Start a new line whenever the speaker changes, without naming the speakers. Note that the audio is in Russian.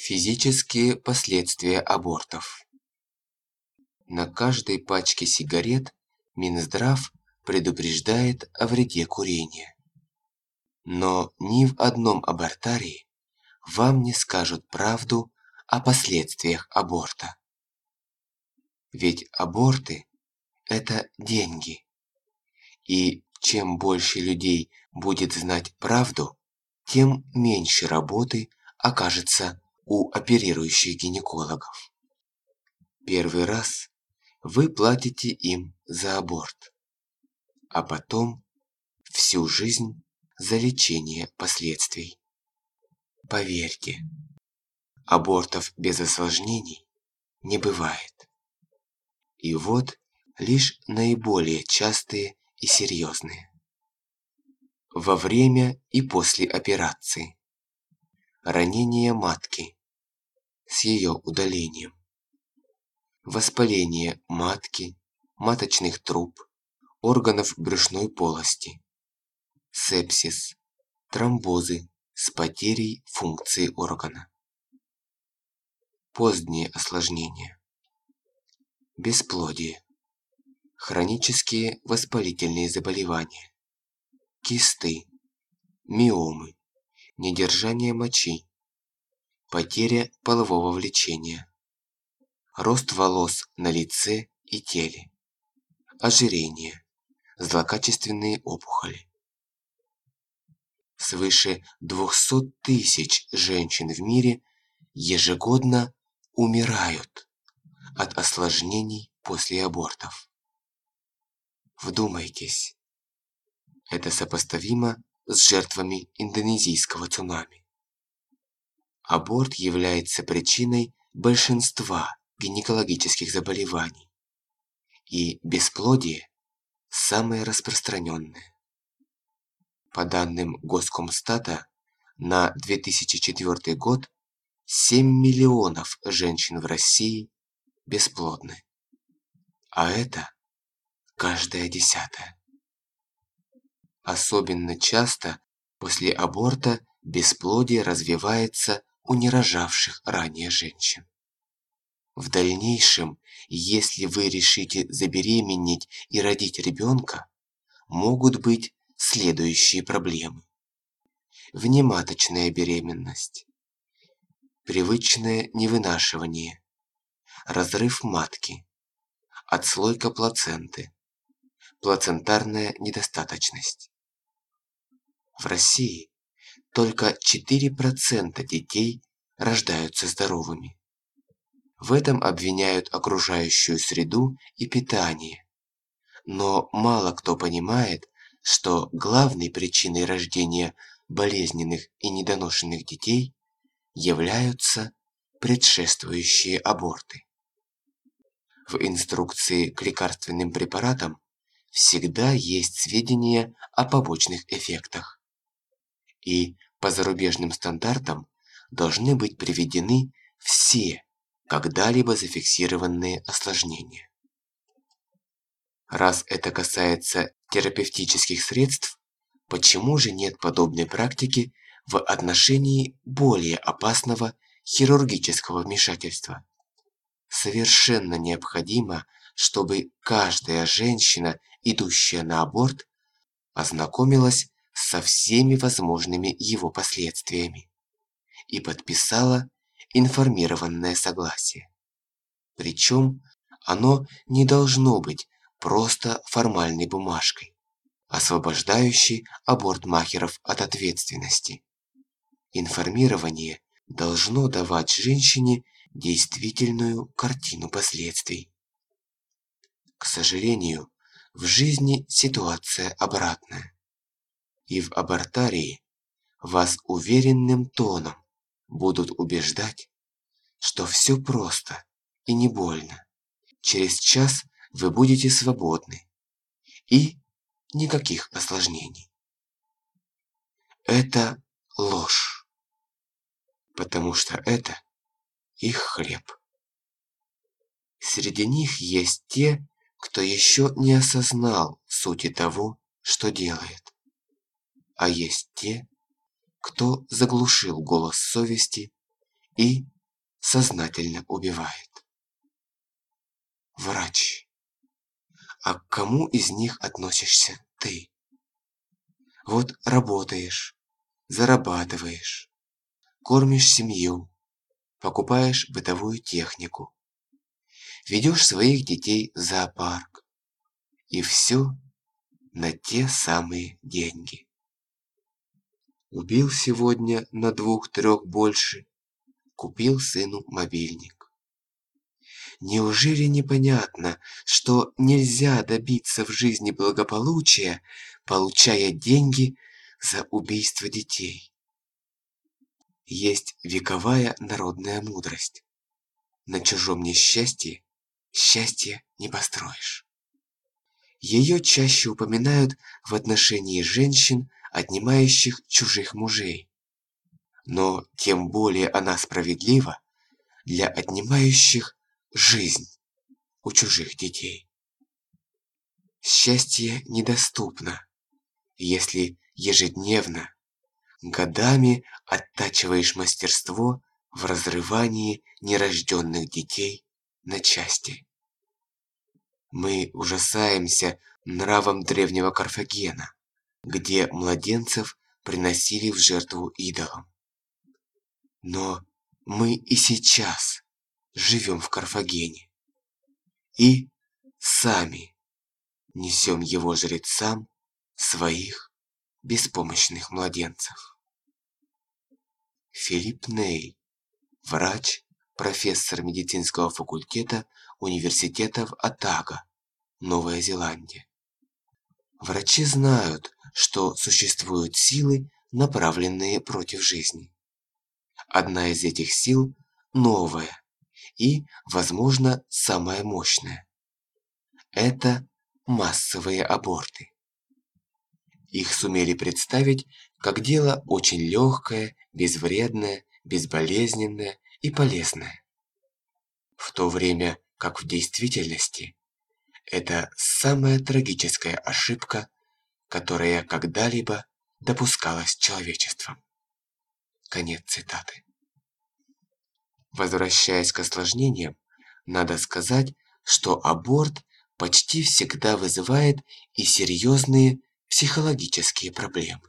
Физические последствия абортов. На каждой пачке сигарет Минздрав предупреждает о вреде курения. Но ни в одном абортарии вам не скажут правду о последствиях аборта. Ведь аборты – это деньги. И чем больше людей будет знать правду, тем меньше работы окажется у оперирующих гинекологов. Первый раз вы платите им за аборт, а потом всю жизнь за лечение последствий. Поверьте, абортов без осложнений не бывает. И вот лишь наиболее частые и серьезные. Во время и после операции. Ранение матки с ее удалением. Воспаление матки, маточных труб, органов брюшной полости. Сепсис, тромбозы с потерей функции органа. Поздние осложнения. Бесплодие. Хронические воспалительные заболевания. Кисты. Миомы. Недержание мочи. Потеря полового влечения. Рост волос на лице и теле. Ожирение. Злокачественные опухоли. Свыше 200 тысяч женщин в мире ежегодно умирают от осложнений после абортов. Вдумайтесь, это сопоставимо с жертвами индонезийского цунами. Аборт является причиной большинства гинекологических заболеваний, и бесплодие – самое распространенное. По данным Госкомстата, на 2004 год 7 миллионов женщин в России бесплодны. А это каждая десятая. Особенно часто после аборта бесплодие развивается у нерожавших ранее женщин. В дальнейшем, если вы решите забеременеть и родить ребенка, могут быть следующие проблемы. Внематочная беременность, привычное невынашивание, разрыв матки, отслойка плаценты, плацентарная недостаточность. В России только 4% детей рождаются здоровыми. В этом обвиняют окружающую среду и питание. Но мало кто понимает, что главной причиной рождения болезненных и недоношенных детей являются предшествующие аборты. В инструкции к лекарственным препаратам всегда есть сведения о побочных эффектах. И по зарубежным стандартам должны быть приведены все когда-либо зафиксированные осложнения. Раз это касается терапевтических средств, почему же нет подобной практики в отношении более опасного хирургического вмешательства? Совершенно необходимо, чтобы каждая женщина, идущая на аборт, ознакомилась со всеми возможными его последствиями и подписала информированное согласие. Причем оно не должно быть просто формальной бумажкой, освобождающей абортмахеров от ответственности. Информирование должно давать женщине действительную картину последствий. К сожалению, в жизни ситуация обратная. И в абортарии вас уверенным тоном будут убеждать, что все просто и не больно. Через час вы будете свободны. И никаких осложнений. Это ложь. Потому что это их хлеб. Среди них есть те, кто еще не осознал сути того, что делает. А есть те, кто заглушил голос совести и сознательно убивает. Врач. А к кому из них относишься ты? Вот работаешь, зарабатываешь, кормишь семью, покупаешь бытовую технику, ведешь своих детей в зоопарк. И все на те самые деньги. Убил сегодня на двух-трех больше, купил сыну мобильник. Неужели непонятно, что нельзя добиться в жизни благополучия, получая деньги за убийство детей? Есть вековая народная мудрость. На чужом несчастье счастье не построишь. Ее чаще упоминают в отношении женщин, отнимающих чужих мужей. Но тем более она справедлива для отнимающих жизнь у чужих детей. Счастье недоступно, если ежедневно, годами оттачиваешь мастерство в разрывании нерожденных детей на части. Мы ужасаемся нравом древнего Карфагена, где младенцев приносили в жертву идолам. Но мы и сейчас живем в Карфагене и сами несем его жрецам своих беспомощных младенцев. Филипп Ней, врач, профессор медицинского факультета университета в Атага, Новая Зеландия. Врачи знают, что существуют силы, направленные против жизни. Одна из этих сил новая и, возможно, самая мощная. Это массовые аборты. Их сумели представить как дело очень легкое, безвредное, безболезненное и полезное. В то время как в действительности это самая трагическая ошибка, которая когда-либо допускалась человечеством. Конец цитаты. Возвращаясь к осложнениям, надо сказать, что аборт почти всегда вызывает и серьезные психологические проблемы.